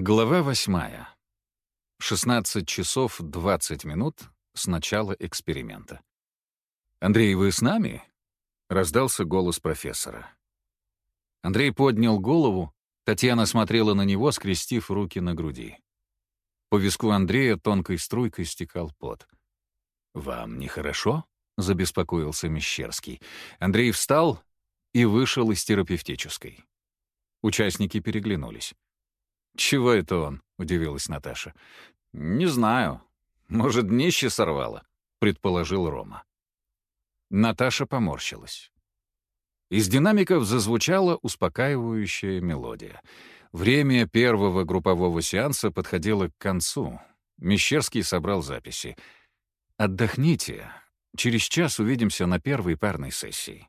Глава восьмая. 16 часов 20 минут с начала эксперимента. «Андрей, вы с нами?» — раздался голос профессора. Андрей поднял голову, Татьяна смотрела на него, скрестив руки на груди. По виску Андрея тонкой струйкой стекал пот. «Вам нехорошо?» — забеспокоился Мещерский. Андрей встал и вышел из терапевтической. Участники переглянулись. «Чего это он?» — удивилась Наташа. «Не знаю. Может, днище сорвало?» — предположил Рома. Наташа поморщилась. Из динамиков зазвучала успокаивающая мелодия. Время первого группового сеанса подходило к концу. Мещерский собрал записи. «Отдохните. Через час увидимся на первой парной сессии».